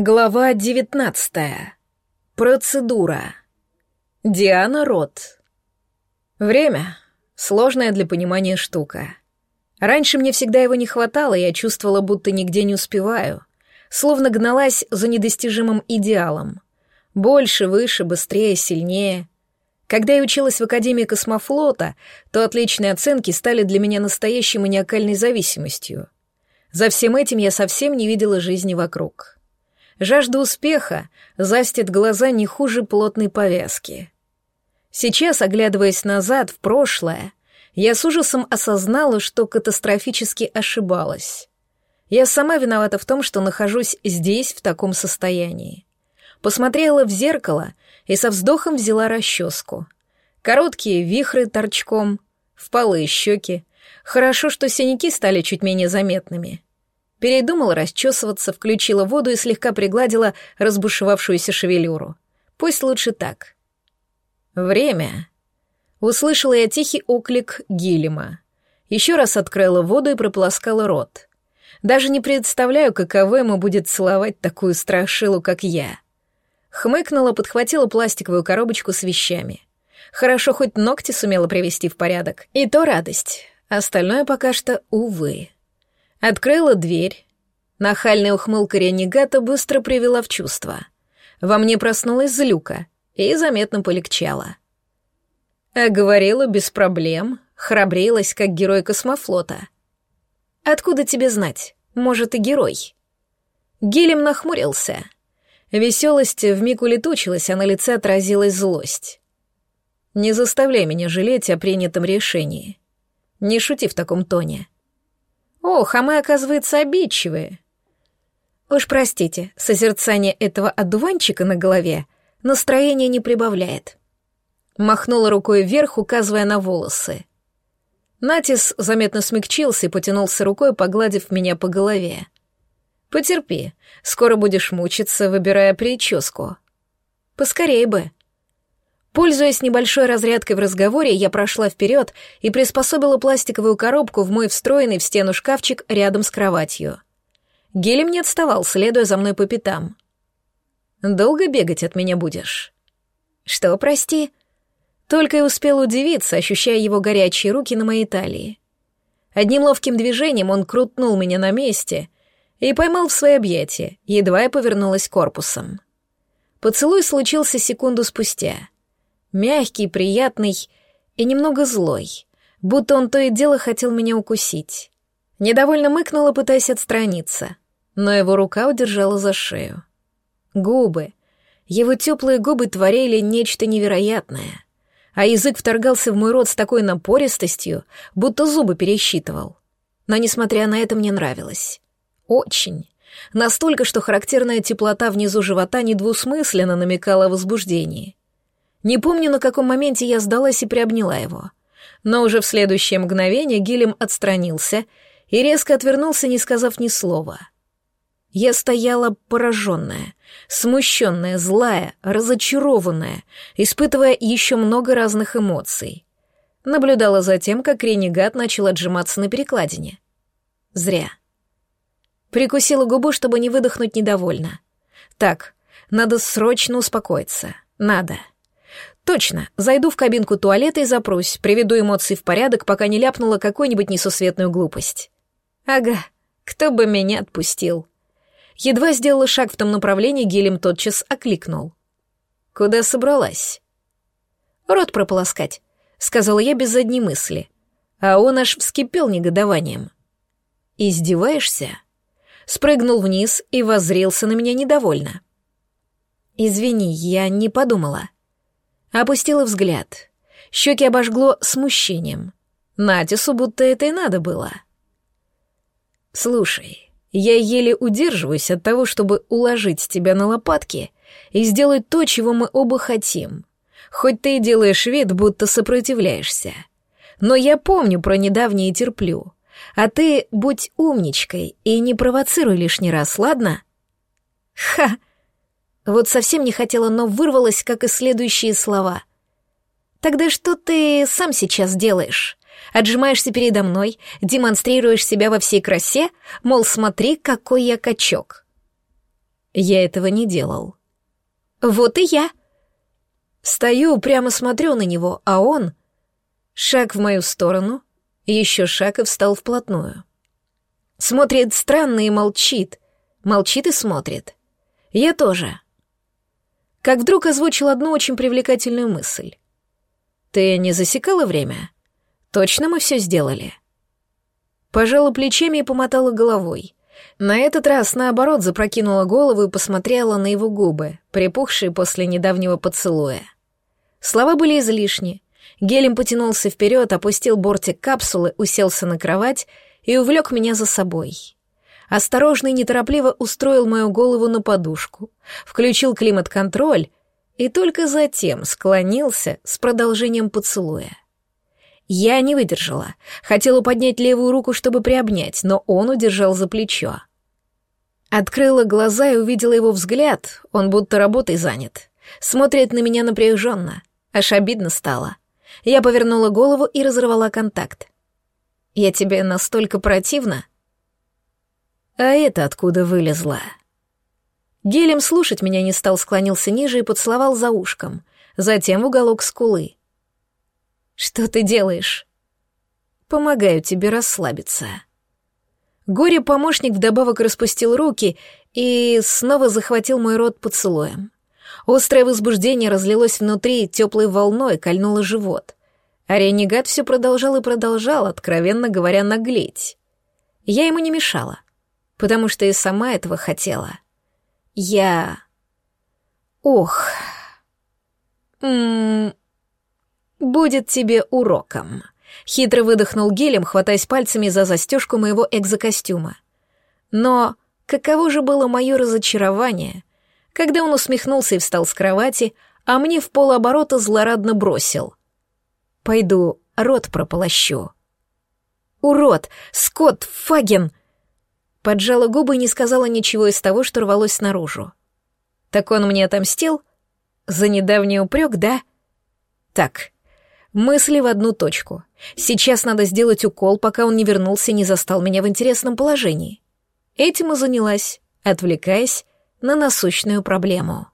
Глава девятнадцатая. Процедура. Диана Рот. Время — сложная для понимания штука. Раньше мне всегда его не хватало, я чувствовала, будто нигде не успеваю, словно гналась за недостижимым идеалом. Больше, выше, быстрее, сильнее. Когда я училась в Академии космофлота, то отличные оценки стали для меня настоящей маниакальной зависимостью. За всем этим я совсем не видела жизни вокруг. Жажда успеха застит глаза не хуже плотной повязки. Сейчас, оглядываясь назад, в прошлое, я с ужасом осознала, что катастрофически ошибалась. Я сама виновата в том, что нахожусь здесь в таком состоянии. Посмотрела в зеркало и со вздохом взяла расческу. Короткие вихры торчком, впалые щеки. Хорошо, что синяки стали чуть менее заметными — Передумала расчесываться, включила воду и слегка пригладила разбушевавшуюся шевелюру. Пусть лучше так. Время. Услышала я тихий оклик Гилема. Еще раз открыла воду и прополоскала рот. Даже не представляю, каково ему будет целовать такую страшилу, как я. Хмыкнула, подхватила пластиковую коробочку с вещами. Хорошо, хоть ногти сумела привести в порядок. И то радость. Остальное пока что, увы. Открыла дверь. Нахальная ухмылка ренегата быстро привела в чувство. Во мне проснулась злюка и заметно полегчало. А говорила без проблем, храбрилась, как герой космофлота. Откуда тебе знать? Может, и герой? Гилем нахмурился. Веселость вмиг улетучилась, а на лице отразилась злость. Не заставляй меня жалеть о принятом решении. Не шути в таком тоне. Ох, а мы, оказывается, обидчивые. Уж простите, созерцание этого одуванчика на голове настроение не прибавляет. Махнула рукой вверх, указывая на волосы. Натис заметно смягчился и потянулся рукой, погладив меня по голове. «Потерпи, скоро будешь мучиться, выбирая прическу. Поскорей бы». Пользуясь небольшой разрядкой в разговоре, я прошла вперед и приспособила пластиковую коробку в мой встроенный в стену шкафчик рядом с кроватью. Гелем не отставал, следуя за мной по пятам. «Долго бегать от меня будешь?» «Что, прости?» Только и успел удивиться, ощущая его горячие руки на моей талии. Одним ловким движением он крутнул меня на месте и поймал в свои объятия, едва я повернулась корпусом. Поцелуй случился секунду спустя — Мягкий, приятный и немного злой, будто он то и дело хотел меня укусить. Недовольно мыкнула, пытаясь отстраниться, но его рука удержала за шею. Губы. Его теплые губы творили нечто невероятное, а язык вторгался в мой рот с такой напористостью, будто зубы пересчитывал. Но, несмотря на это, мне нравилось. Очень. Настолько, что характерная теплота внизу живота недвусмысленно намекала о возбуждении. Не помню, на каком моменте я сдалась и приобняла его. Но уже в следующее мгновение Гилем отстранился и резко отвернулся, не сказав ни слова. Я стояла пораженная, смущенная, злая, разочарованная, испытывая еще много разных эмоций. Наблюдала за тем, как ренегат начал отжиматься на перекладине. Зря. Прикусила губу, чтобы не выдохнуть недовольно. Так, надо срочно успокоиться. Надо. Точно, зайду в кабинку туалета и запрусь, приведу эмоции в порядок, пока не ляпнула какую-нибудь несусветную глупость. Ага, кто бы меня отпустил. Едва сделала шаг в том направлении, Гелем тотчас окликнул. «Куда собралась?» «Рот прополоскать», — сказала я без задней мысли. А он аж вскипел негодованием. «Издеваешься?» Спрыгнул вниз и воззрился на меня недовольно. «Извини, я не подумала». Опустила взгляд. Щеки обожгло смущением. Натису будто это и надо было. «Слушай, я еле удерживаюсь от того, чтобы уложить тебя на лопатки и сделать то, чего мы оба хотим. Хоть ты и делаешь вид, будто сопротивляешься. Но я помню про недавнее и терплю. А ты будь умничкой и не провоцируй лишний раз, ладно?» «Ха!» Вот совсем не хотела, но вырвалась, как и следующие слова. «Тогда что ты сам сейчас делаешь? Отжимаешься передо мной, демонстрируешь себя во всей красе, мол, смотри, какой я качок». Я этого не делал. Вот и я. Стою, прямо смотрю на него, а он... Шаг в мою сторону, еще шаг и встал вплотную. Смотрит странно и молчит. Молчит и смотрит. Я тоже. Как вдруг озвучил одну очень привлекательную мысль. «Ты не засекала время? Точно мы все сделали?» Пожала плечами и помотала головой. На этот раз, наоборот, запрокинула голову и посмотрела на его губы, припухшие после недавнего поцелуя. Слова были излишни. Гелем потянулся вперед, опустил бортик капсулы, уселся на кровать и увлек меня за собой. Осторожно и неторопливо устроил мою голову на подушку, включил климат-контроль и только затем склонился с продолжением поцелуя. Я не выдержала. Хотела поднять левую руку, чтобы приобнять, но он удержал за плечо. Открыла глаза и увидела его взгляд, он будто работой занят. Смотрит на меня напряженно. Аж обидно стало. Я повернула голову и разорвала контакт. «Я тебе настолько противна?» «А это откуда вылезла?» Гелем слушать меня не стал, склонился ниже и поцеловал за ушком, затем в уголок скулы. «Что ты делаешь?» «Помогаю тебе расслабиться». Горе-помощник вдобавок распустил руки и снова захватил мой рот поцелуем. Острое возбуждение разлилось внутри теплой волной, кольнуло живот. А ренегат все продолжал и продолжал, откровенно говоря, наглеть. Я ему не мешала, потому что и сама этого хотела. Я... Ох... Ммм... «Будет тебе уроком», — хитро выдохнул гелем, хватаясь пальцами за застежку моего экзокостюма. Но каково же было мое разочарование, когда он усмехнулся и встал с кровати, а мне в полоборота злорадно бросил. «Пойду рот прополощу». «Урод! Скот! Фаген!» Поджала губы и не сказала ничего из того, что рвалось наружу. «Так он мне отомстил? За недавний упрек, да?» «Так, Мысли в одну точку. Сейчас надо сделать укол, пока он не вернулся и не застал меня в интересном положении. Этим и занялась, отвлекаясь на насущную проблему.